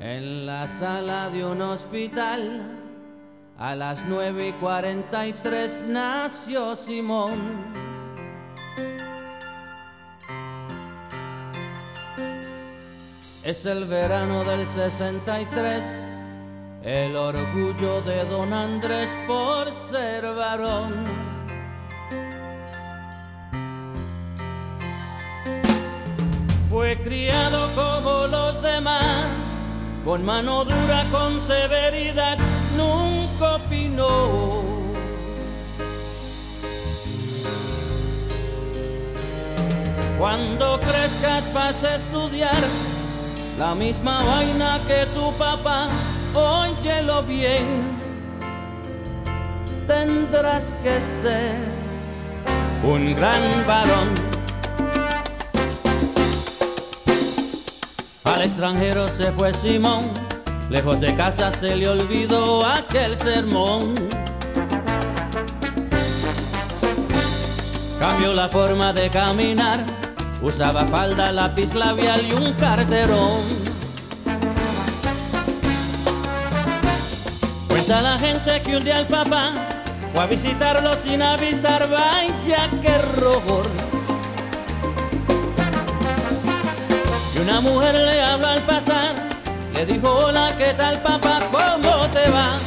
En la sala de un hospital, a las nueve y cuarenta y tres nació Simón. Es el verano del 63, el orgullo de don Andrés por ser varón. Fue criado como los demás, con mano dura, con severidad, nunca opinó. Cuando crezcas vas a estudiar la misma vaina que tu papá, óyelo bien. Tendrás que ser un gran varón. Al extranjero se fue Simón, lejos de casa se le olvidó aquel sermón. Cambió la forma de caminar Usaba falda, lápiz labial y un carterón. Cuenta la gente que un día el papá fue a visitarlo sin avisar, vaya que horror. Una mujer le habla al pasar, le dijo, hola, ¿qué tal papá? ¿Cómo te va?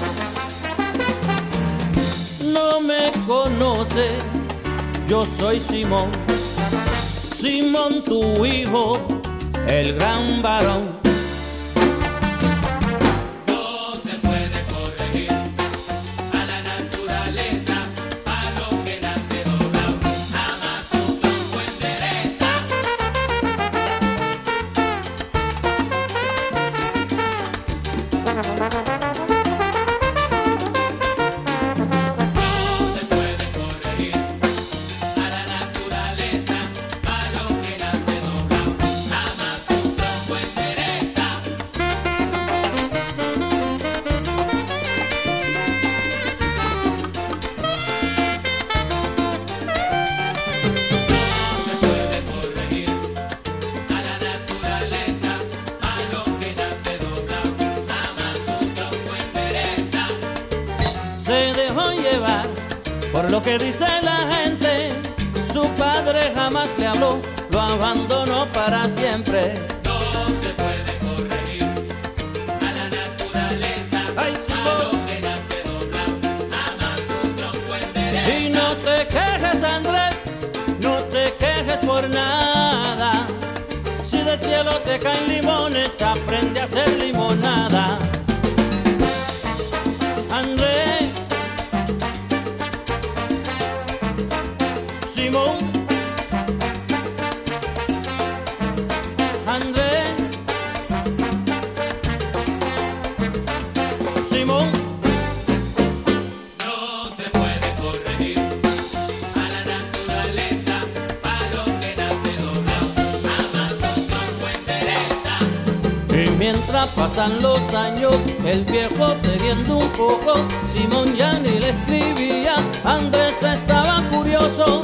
No me conoce, yo soy Simón Simón tu hijo, el gran varón. Que dice la gente, su padre jamás le habló, lo abandonó para siempre. No se puede corregir a la naturaleza, lo que nace doblado, jamás un tronco endereza. Y no te quejes, Andrés, no te quejes por nada. Si del cielo te caen limones, aprende a hacer limonada. anymore. Pasan los años, el viejo siguiendo un poco, Simón ya ni le escribía, Andrés estaba curioso.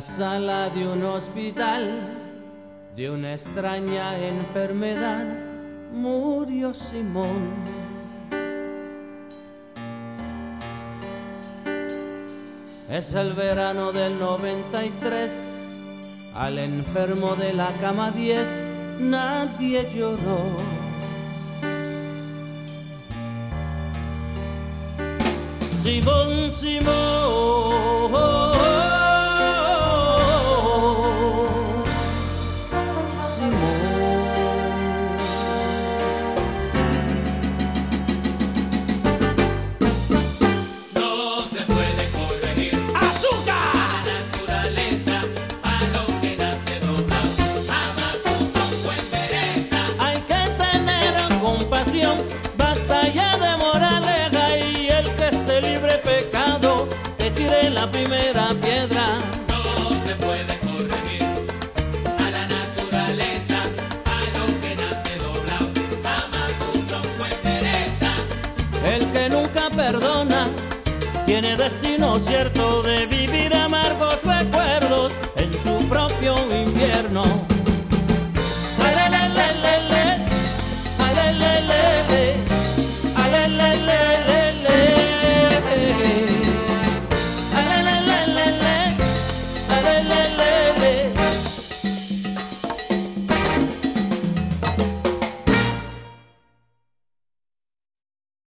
Sala de un hospital de una extraña enfermedad murió Simón. Es el verano del 93, al enfermo de la cama 10 nadie lloró. Simón, Simón. perdona. Tiene destino cierto de vivir amargos recuerdos en su propio